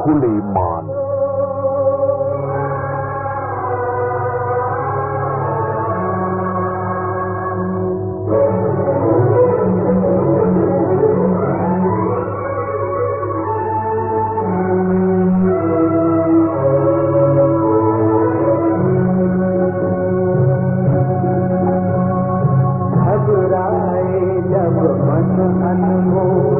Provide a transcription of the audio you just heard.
अंगुली मान घबराए जब मन अनमोल